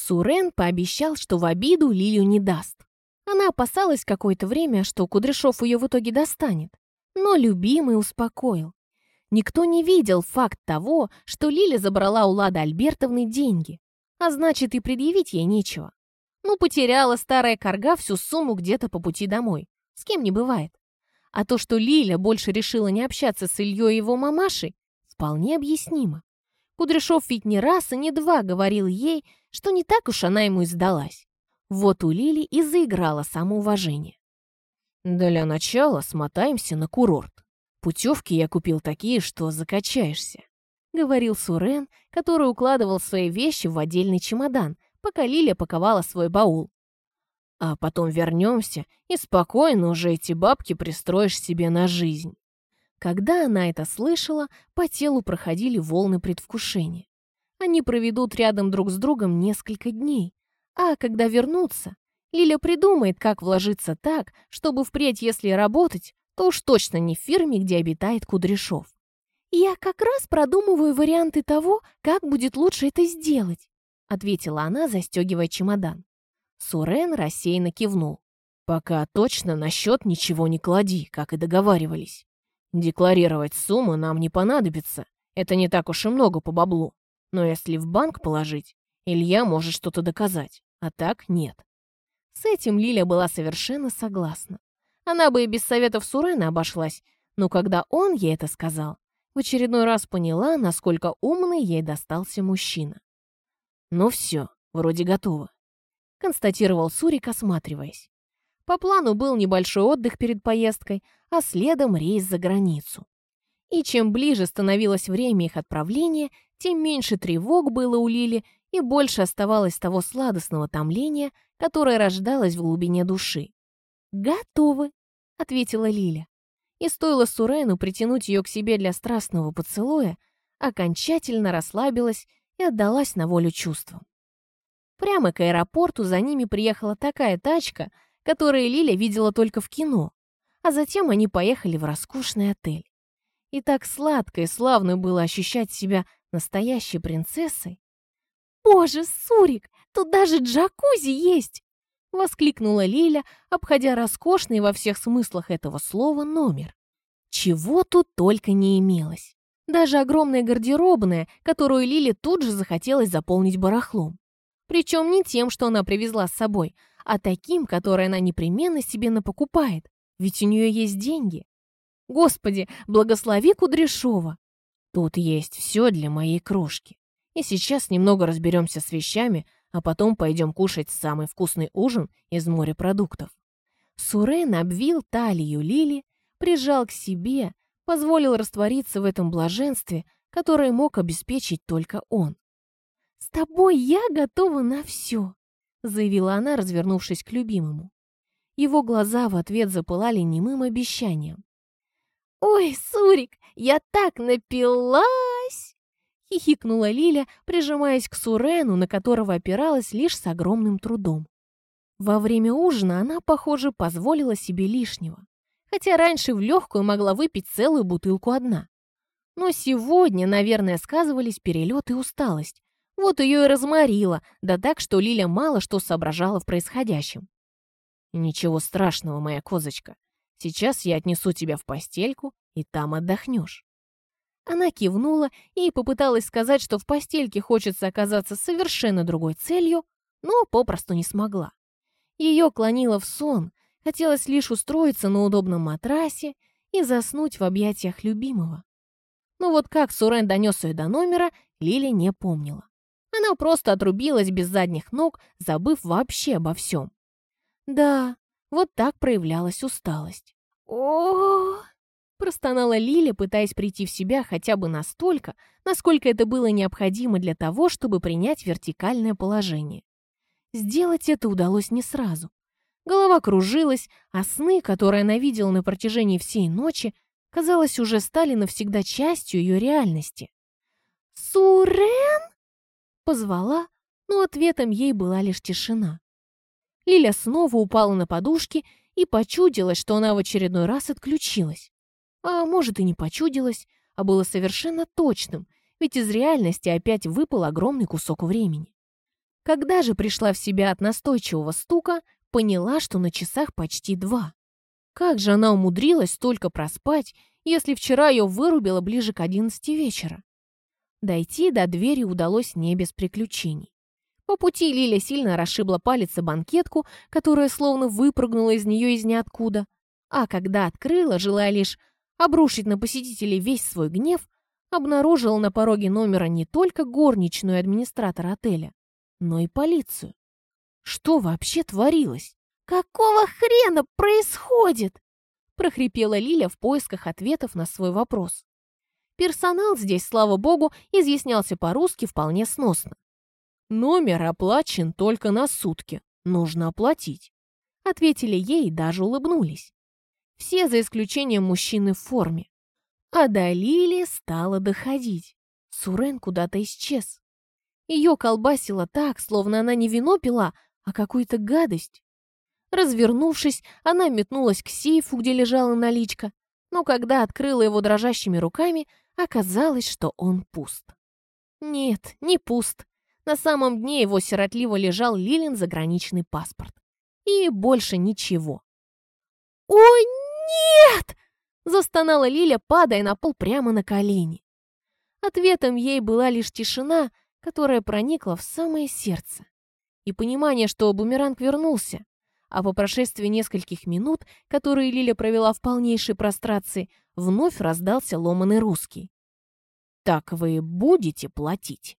Сурен пообещал, что в обиду Лилю не даст. Она опасалась какое-то время, что Кудряшов ее в итоге достанет. Но любимый успокоил. Никто не видел факт того, что Лиля забрала у Лады Альбертовны деньги, а значит и предъявить ей нечего. Ну, потеряла старая корга всю сумму где-то по пути домой. С кем не бывает. А то, что Лиля больше решила не общаться с Ильей и его мамашей, вполне объяснимо. Кудряшов ведь не раз и не два говорил ей, что не так уж она ему и сдалась. Вот у Лили и заиграло самоуважение. «Для начала смотаемся на курорт. Путевки я купил такие, что закачаешься», — говорил Сурен, который укладывал свои вещи в отдельный чемодан, пока Лиля паковала свой баул. «А потом вернемся, и спокойно уже эти бабки пристроишь себе на жизнь». Когда она это слышала, по телу проходили волны предвкушения. Они проведут рядом друг с другом несколько дней, а когда вернутся, Лиля придумает, как вложиться так, чтобы впредь, если работать, то уж точно не в фирме, где обитает Кудряшов. «Я как раз продумываю варианты того, как будет лучше это сделать», ответила она, застегивая чемодан. Сурен рассеянно кивнул. «Пока точно на счет ничего не клади, как и договаривались. Декларировать сумму нам не понадобится. Это не так уж и много по баблу. Но если в банк положить, Илья может что-то доказать, а так нет. С этим Лиля была совершенно согласна. Она бы и без советов Сурена обошлась, но когда он ей это сказал, в очередной раз поняла, насколько умный ей достался мужчина. «Ну все, вроде готово», — констатировал Сурик, осматриваясь. По плану был небольшой отдых перед поездкой, а следом рейс за границу. И чем ближе становилось время их отправления, тем меньше тревог было у Лили и больше оставалось того сладостного томления, которое рождалось в глубине души. «Готовы», — ответила Лиля. И стоило Сурену притянуть ее к себе для страстного поцелуя, окончательно расслабилась и отдалась на волю чувствам. Прямо к аэропорту за ними приехала такая тачка, которую Лиля видела только в кино, а затем они поехали в роскошный отель. И так сладко и славно было ощущать себя настоящей принцессой. «Боже, Сурик, тут даже джакузи есть!» — воскликнула Лиля, обходя роскошный во всех смыслах этого слова номер. Чего тут только не имелось. Даже огромная гардеробная, которую Лиле тут же захотелось заполнить барахлом. Причем не тем, что она привезла с собой, а таким, которое она непременно себе напокупает, ведь у нее есть деньги. Господи, благослови Кудряшова! Тут есть все для моей крошки. И сейчас немного разберемся с вещами, а потом пойдем кушать самый вкусный ужин из морепродуктов. Сурен обвил талию Лили, прижал к себе, позволил раствориться в этом блаженстве, которое мог обеспечить только он. «С тобой я готова на все», — заявила она, развернувшись к любимому. Его глаза в ответ запылали немым обещанием. «Ой, Сурик, я так напилась!» Хихикнула Лиля, прижимаясь к Сурену, на которого опиралась лишь с огромным трудом. Во время ужина она, похоже, позволила себе лишнего. Хотя раньше в легкую могла выпить целую бутылку одна. Но сегодня, наверное, сказывались перелет и усталость. Вот ее и разморило, да так, что Лиля мало что соображала в происходящем. «Ничего страшного, моя козочка. Сейчас я отнесу тебя в постельку, и там отдохнешь». Она кивнула и попыталась сказать, что в постельке хочется оказаться совершенно другой целью, но попросту не смогла. Ее клонило в сон, хотелось лишь устроиться на удобном матрасе и заснуть в объятиях любимого. Но вот как Сурен донес ее до номера, Лили не помнила. Она просто отрубилась без задних ног, забыв вообще обо всем. Да, вот так проявлялась усталость. о простонала Лиля, пытаясь прийти в себя хотя бы настолько, насколько это было необходимо для того, чтобы принять вертикальное положение. Сделать это удалось не сразу. Голова кружилась, а сны, которые она видела на протяжении всей ночи, казалось, уже стали навсегда частью ее реальности. «Сурен?» — позвала, но ответом ей была лишь тишина. Лиля снова упала на подушки и почудилась, что она в очередной раз отключилась. А может и не почудилась, а было совершенно точным, ведь из реальности опять выпал огромный кусок времени. Когда же пришла в себя от настойчивого стука, поняла, что на часах почти два. Как же она умудрилась столько проспать, если вчера ее вырубило ближе к одиннадцати вечера? Дойти до двери удалось не без приключений. По пути Лиля сильно расшибла палец и банкетку, которая словно выпрыгнула из нее из ниоткуда. А когда открыла, желая лишь обрушить на посетителей весь свой гнев, обнаружила на пороге номера не только горничную администратора отеля, но и полицию. Что вообще творилось? «Какого хрена происходит?» прохрипела Лиля в поисках ответов на свой вопрос. Персонал здесь, слава богу, изъяснялся по-русски вполне сносно. «Номер оплачен только на сутки. Нужно оплатить», — ответили ей и даже улыбнулись. Все за исключением мужчины в форме. А до Лили стало доходить. Сурен куда-то исчез. Ее колбасило так, словно она не вино пила, а какую-то гадость. Развернувшись, она метнулась к сейфу, где лежала наличка, но когда открыла его дрожащими руками, оказалось, что он пуст. Нет, не пуст. На самом дне его сиротливо лежал Лилин заграничный паспорт. И больше ничего. «Ой, нет!» — застонала Лиля, падая на пол прямо на колени. Ответом ей была лишь тишина, которая проникла в самое сердце. И понимание, что бумеранг вернулся, а по прошествии нескольких минут, которые Лиля провела в полнейшей прострации, вновь раздался ломаный русский. «Так вы будете платить?»